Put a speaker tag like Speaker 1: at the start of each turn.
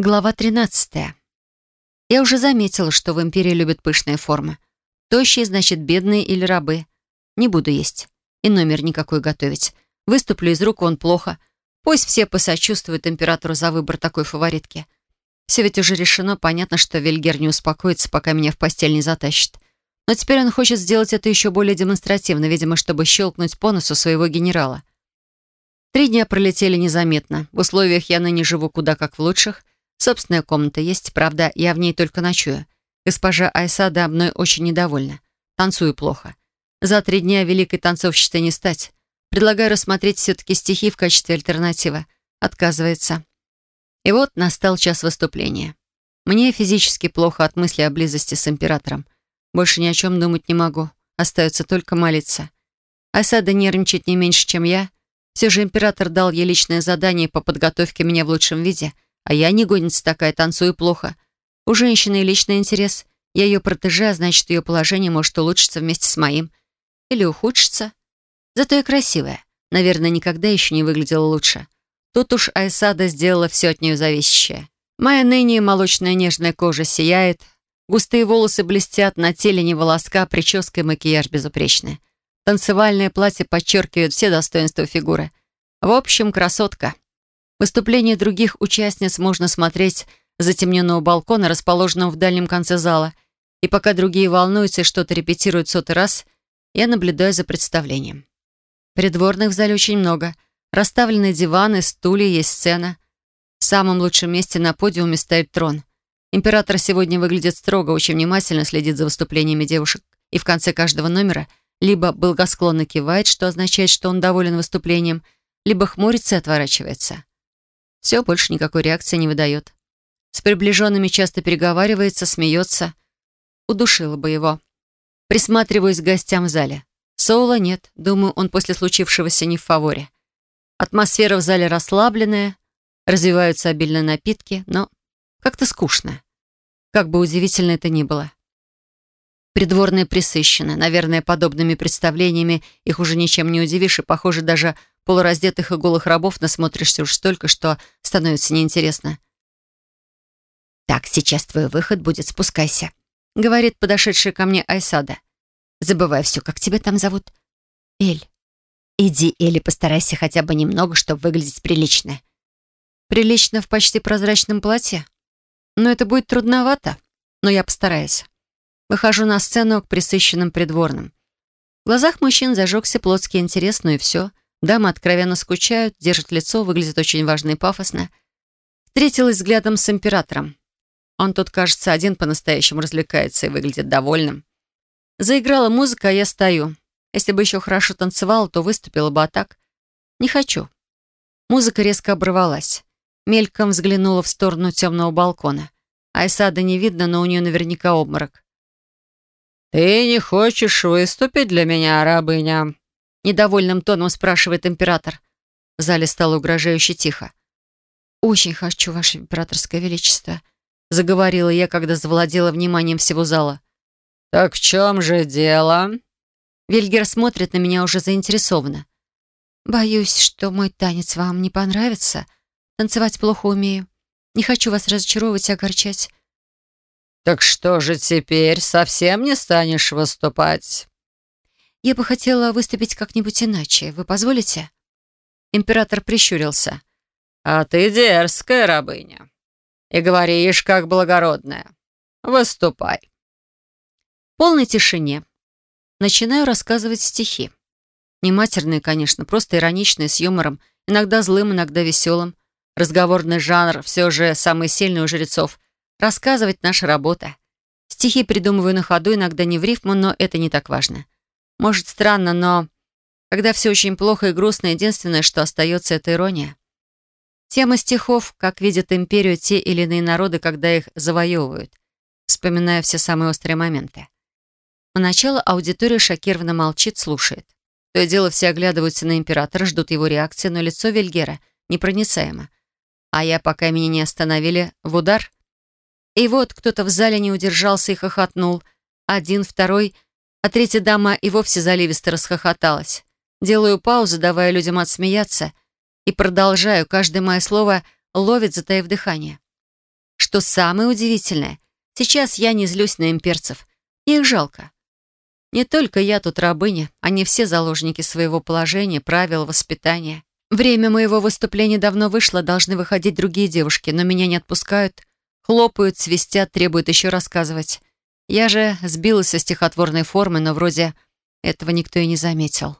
Speaker 1: Глава 13. Я уже заметила, что в империи любят пышные формы. Тощие, значит, бедные или рабы. Не буду есть. И номер никакой готовить. Выступлю из рук вон плохо. Пусть все посочувствуют императору за выбор такой фаворитки. Все ведь уже решено, понятно, что Вильгер не успокоится, пока меня в постель не затащит. Но теперь он хочет сделать это еще более демонстративно, видимо, чтобы щелкнуть по носу своего генерала. Три дня пролетели незаметно. В условиях я ныне живу куда как в лучших. Собственная комната есть, правда, я в ней только ночую. Госпожа Айсада мной очень недовольна. Танцую плохо. За три дня великой танцовщицей не стать. Предлагаю рассмотреть все-таки стихи в качестве альтернативы. Отказывается. И вот настал час выступления. Мне физически плохо от мысли о близости с императором. Больше ни о чем думать не могу. Остается только молиться. Айсада нервничает не меньше, чем я. Все же император дал ей личное задание по подготовке меня в лучшем виде — а я не гонится такая, танцую плохо. У женщины личный интерес. Я ее протеже, а значит, ее положение может улучшиться вместе с моим. Или ухудшиться. Зато я красивая. Наверное, никогда еще не выглядела лучше. Тут уж Айсада сделала все от нее зависящее. Моя ныне молочная нежная кожа сияет, густые волосы блестят, на теле не волоска, прическа и макияж безупречны. Танцевальное платье подчеркивает все достоинства фигуры. В общем, красотка. Выступления других участниц можно смотреть с затемненного балкона, расположенного в дальнем конце зала. И пока другие волнуются и что-то репетируют сотый раз, я наблюдаю за представлением. Придворных в зале очень много. Расставлены диваны, стулья, есть сцена. В самом лучшем месте на подиуме стоит трон. Император сегодня выглядит строго, очень внимательно следит за выступлениями девушек. И в конце каждого номера либо благосклонно кивает, что означает, что он доволен выступлением, либо хмурится и отворачивается. Все, больше никакой реакции не выдает. С приближенными часто переговаривается, смеется. Удушила бы его. Присматриваюсь к гостям в зале. Соула нет. Думаю, он после случившегося не в фаворе. Атмосфера в зале расслабленная, развиваются обильные напитки, но как-то скучно. Как бы удивительно это ни было. Придворные присыщены. Наверное, подобными представлениями их уже ничем не удивишь, и, похоже, даже полураздетых и голых рабов насмотришься уж столько, что становится неинтересно. «Так, сейчас твой выход будет, спускайся», — говорит подошедшая ко мне Айсада. «Забывай все, как тебя там зовут?» «Эль». «Иди, Элли, постарайся хотя бы немного, чтобы выглядеть прилично». «Прилично в почти прозрачном платье? Но это будет трудновато, но я постараюсь». Выхожу на сцену к присыщенным придворным. В глазах мужчин зажегся плотский интерес, ну и все — Дамы откровенно скучают, держат лицо, выглядят очень важно и пафосно. Встретилась взглядом с императором. Он тут, кажется, один по-настоящему развлекается и выглядит довольным. Заиграла музыка, а я стою. Если бы еще хорошо танцевала, то выступила бы, а так... Не хочу. Музыка резко оборвалась. Мельком взглянула в сторону темного балкона. Айсада не видно, но у нее наверняка обморок. «Ты не хочешь выступить для меня, рабыня?» Недовольным тоном спрашивает император. В зале стало угрожающе тихо. «Очень хочу, Ваше Императорское Величество», заговорила я, когда завладела вниманием всего зала. «Так в чем же дело?» Вильгер смотрит на меня уже заинтересованно. «Боюсь, что мой танец вам не понравится. Танцевать плохо умею. Не хочу вас разочаровывать и огорчать».
Speaker 2: «Так что же теперь, совсем не станешь выступать?»
Speaker 1: Я бы хотела выступить как-нибудь иначе. Вы позволите?» Император прищурился.
Speaker 2: «А ты дерзкая рабыня. И говоришь, как благородная. Выступай».
Speaker 1: В полной тишине начинаю рассказывать стихи. Не матерные, конечно, просто ироничные, с юмором, иногда злым, иногда веселым. Разговорный жанр все же самый сильный у жрецов. Рассказывать — наша работа. Стихи придумываю на ходу, иногда не в рифму, но это не так важно. Может, странно, но когда все очень плохо и грустно, единственное, что остается, это ирония. Тема стихов, как видят империю те или иные народы, когда их завоевывают, вспоминая все самые острые моменты. Поначалу аудитория шокированно молчит, слушает. То и дело все оглядываются на императора, ждут его реакции, но лицо Вильгера непроницаемо. А я, пока меня не остановили, в удар. И вот кто-то в зале не удержался и хохотнул. Один, второй — а третья дама и вовсе заливисто расхохоталась. Делаю паузу, давая людям отсмеяться, и продолжаю, каждое мое слово ловит, затаив дыхание. Что самое удивительное, сейчас я не злюсь на имперцев. Их жалко. Не только я тут рабыня, они все заложники своего положения, правил, воспитания. Время моего выступления давно вышло, должны выходить другие девушки, но меня не отпускают. Хлопают, свистят, требуют еще рассказывать. Я же сбилась со стихотворной формы, но вроде этого никто и не заметил.